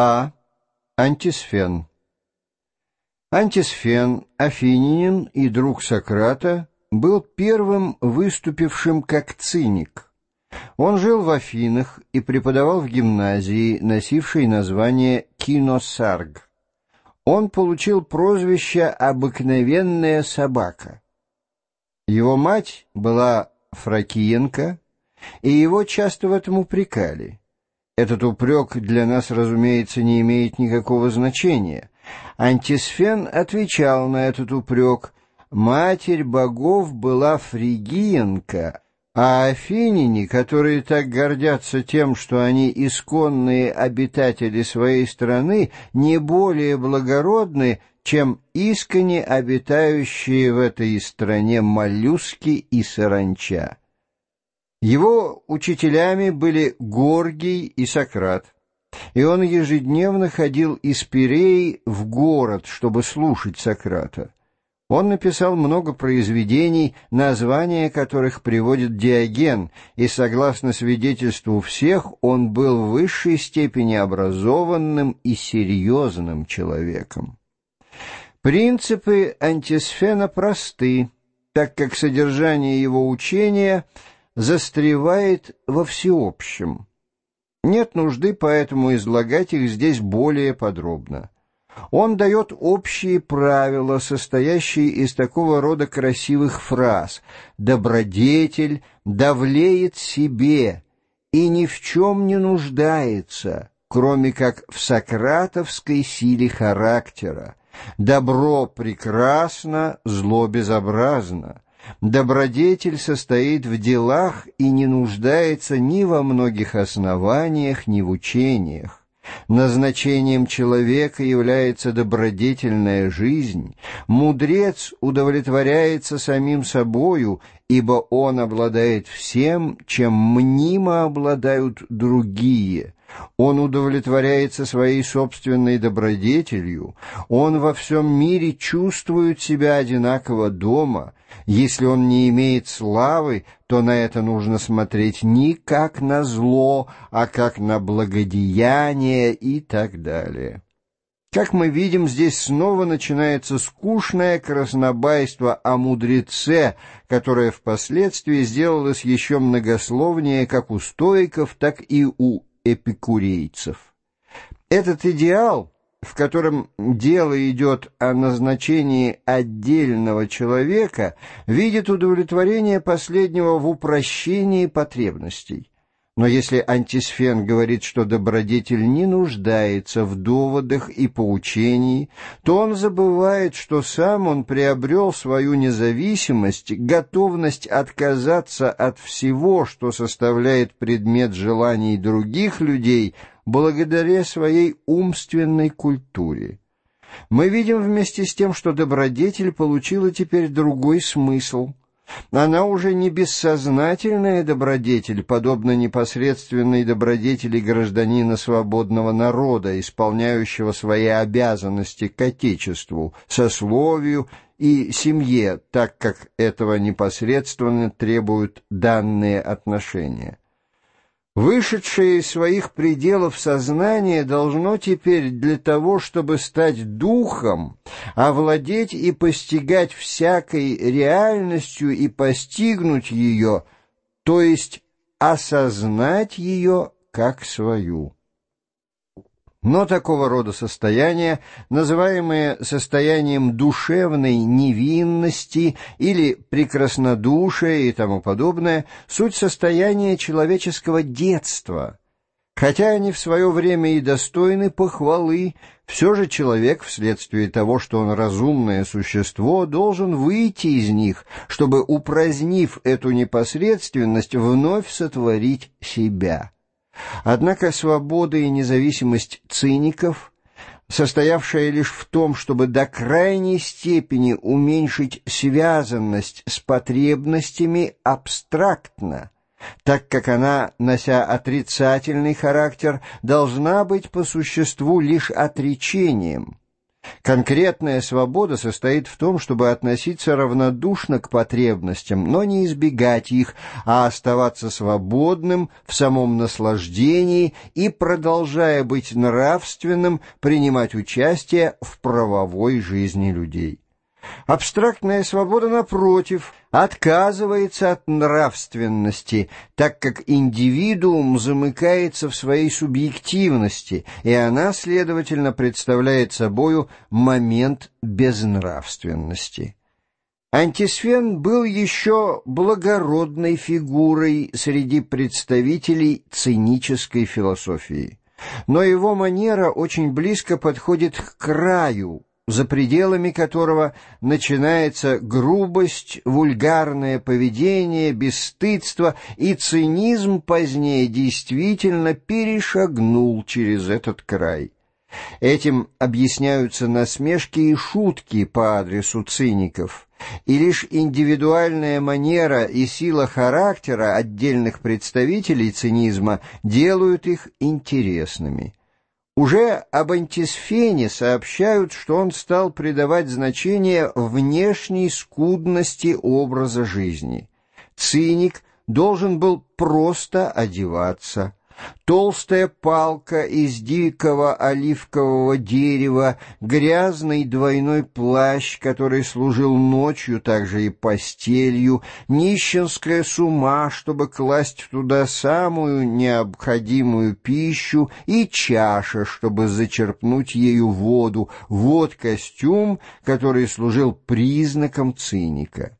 А. Антисфен Антисфен, афининин и друг Сократа, был первым выступившим как циник. Он жил в Афинах и преподавал в гимназии, носившей название Киносарг. Он получил прозвище «обыкновенная собака». Его мать была Фракиенко, и его часто в этом упрекали. Этот упрек для нас, разумеется, не имеет никакого значения. Антисфен отвечал на этот упрек. Матерь богов была фригиенка, а афиняне, которые так гордятся тем, что они исконные обитатели своей страны, не более благородны, чем искренне обитающие в этой стране моллюски и саранча. Его учителями были Горгий и Сократ, и он ежедневно ходил из Пиреи в город, чтобы слушать Сократа. Он написал много произведений, названия которых приводит Диоген, и, согласно свидетельству всех, он был в высшей степени образованным и серьезным человеком. Принципы антисфена просты, так как содержание его учения — застревает во всеобщем. Нет нужды поэтому излагать их здесь более подробно. Он дает общие правила, состоящие из такого рода красивых фраз «добродетель давлеет себе и ни в чем не нуждается, кроме как в сократовской силе характера. Добро прекрасно, зло безобразно». Добродетель состоит в делах и не нуждается ни во многих основаниях, ни в учениях. Назначением человека является добродетельная жизнь. Мудрец удовлетворяется самим собою, ибо он обладает всем, чем мнимо обладают другие. Он удовлетворяется своей собственной добродетелью, он во всем мире чувствует себя одинаково дома. Если он не имеет славы, то на это нужно смотреть не как на зло, а как на благодеяние и так далее. Как мы видим, здесь снова начинается скучное краснобайство о мудреце, которое впоследствии сделалось еще многословнее как у стоиков, так и у эпикурейцев. Этот идеал, в котором дело идет о назначении отдельного человека, видит удовлетворение последнего в упрощении потребностей. Но если антисфен говорит, что добродетель не нуждается в доводах и поучении, то он забывает, что сам он приобрел свою независимость, готовность отказаться от всего, что составляет предмет желаний других людей, благодаря своей умственной культуре. Мы видим вместе с тем, что добродетель получила теперь другой смысл — она уже не бессознательная добродетель, подобно непосредственной добродетели гражданина свободного народа, исполняющего свои обязанности к Отечеству, сословию и семье, так как этого непосредственно требуют данные отношения. Вышедшее из своих пределов сознание должно теперь для того, чтобы стать духом, овладеть и постигать всякой реальностью и постигнуть ее, то есть осознать ее как свою. Но такого рода состояние, называемое состоянием душевной невинности или прекраснодушия и тому подобное, суть состояния человеческого детства. Хотя они в свое время и достойны похвалы, все же человек, вследствие того, что он разумное существо, должен выйти из них, чтобы, упразднив эту непосредственность, вновь сотворить себя». Однако свобода и независимость циников, состоявшая лишь в том, чтобы до крайней степени уменьшить связанность с потребностями абстрактно, так как она, нося отрицательный характер, должна быть по существу лишь отречением. Конкретная свобода состоит в том, чтобы относиться равнодушно к потребностям, но не избегать их, а оставаться свободным в самом наслаждении и, продолжая быть нравственным, принимать участие в правовой жизни людей. Абстрактная свобода, напротив, отказывается от нравственности, так как индивидуум замыкается в своей субъективности, и она, следовательно, представляет собою момент безнравственности. Антисфен был еще благородной фигурой среди представителей цинической философии, но его манера очень близко подходит к краю, за пределами которого начинается грубость, вульгарное поведение, бесстыдство, и цинизм позднее действительно перешагнул через этот край. Этим объясняются насмешки и шутки по адресу циников, и лишь индивидуальная манера и сила характера отдельных представителей цинизма делают их интересными. Уже об антисфене сообщают, что он стал придавать значение внешней скудности образа жизни. Циник должен был просто одеваться, толстая палка из дикого оливкового дерева, грязный двойной плащ, который служил ночью также и постелью, нищенская сума, чтобы класть туда самую необходимую пищу, и чаша, чтобы зачерпнуть ею воду, вот костюм, который служил признаком циника.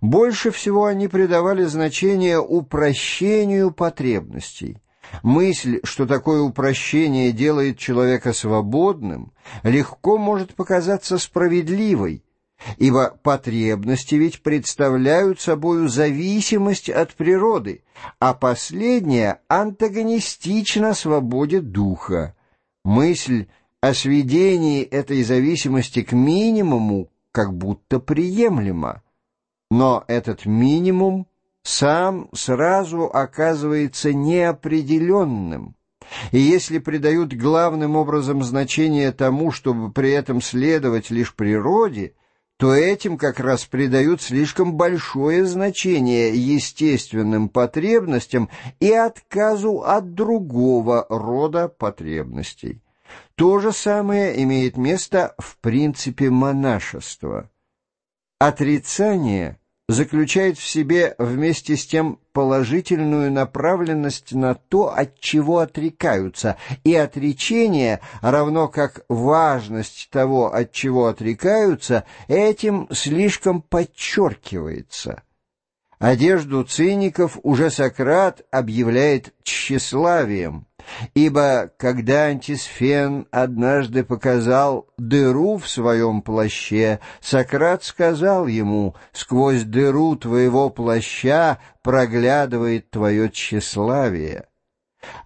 Больше всего они придавали значение упрощению потребностей. Мысль, что такое упрощение делает человека свободным, легко может показаться справедливой, ибо потребности ведь представляют собою зависимость от природы, а последняя антагонистична свободе духа. Мысль о сведении этой зависимости к минимуму как будто приемлема, но этот минимум сам сразу оказывается неопределенным. И если придают главным образом значение тому, чтобы при этом следовать лишь природе, то этим как раз придают слишком большое значение естественным потребностям и отказу от другого рода потребностей. То же самое имеет место в принципе монашества. Отрицание – заключает в себе вместе с тем положительную направленность на то, от чего отрекаются, и отречение, равно как важность того, от чего отрекаются, этим слишком подчеркивается. Одежду циников уже Сократ объявляет тщеславием, ибо когда Антисфен однажды показал дыру в своем плаще, Сократ сказал ему, «Сквозь дыру твоего плаща проглядывает твое тщеславие».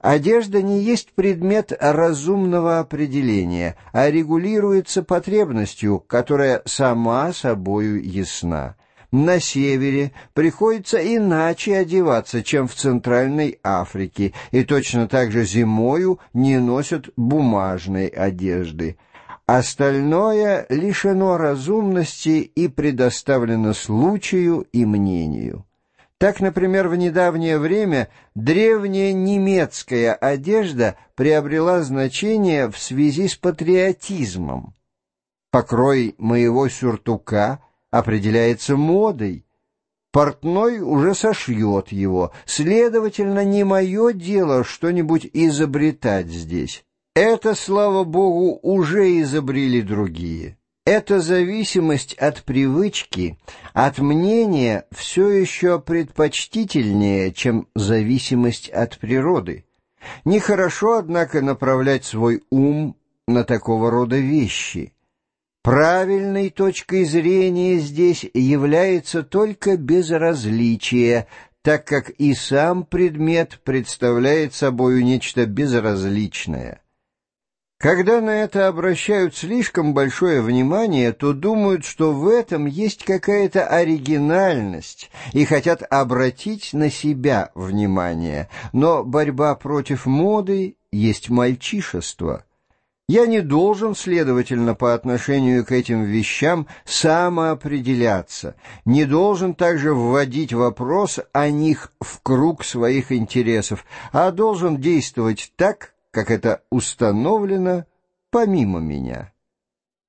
Одежда не есть предмет разумного определения, а регулируется потребностью, которая сама собою ясна на севере приходится иначе одеваться, чем в Центральной Африке, и точно так же зимою не носят бумажной одежды. Остальное лишено разумности и предоставлено случаю и мнению. Так, например, в недавнее время древняя немецкая одежда приобрела значение в связи с патриотизмом. Покрой моего сюртука — определяется модой. Портной уже сошьет его, следовательно, не мое дело что-нибудь изобретать здесь. Это, слава богу, уже изобрели другие. Эта зависимость от привычки, от мнения все еще предпочтительнее, чем зависимость от природы. Нехорошо, однако, направлять свой ум на такого рода вещи. Правильной точкой зрения здесь является только безразличие, так как и сам предмет представляет собою нечто безразличное. Когда на это обращают слишком большое внимание, то думают, что в этом есть какая-то оригинальность и хотят обратить на себя внимание, но борьба против моды есть мальчишество — Я не должен, следовательно, по отношению к этим вещам самоопределяться, не должен также вводить вопрос о них в круг своих интересов, а должен действовать так, как это установлено помимо меня».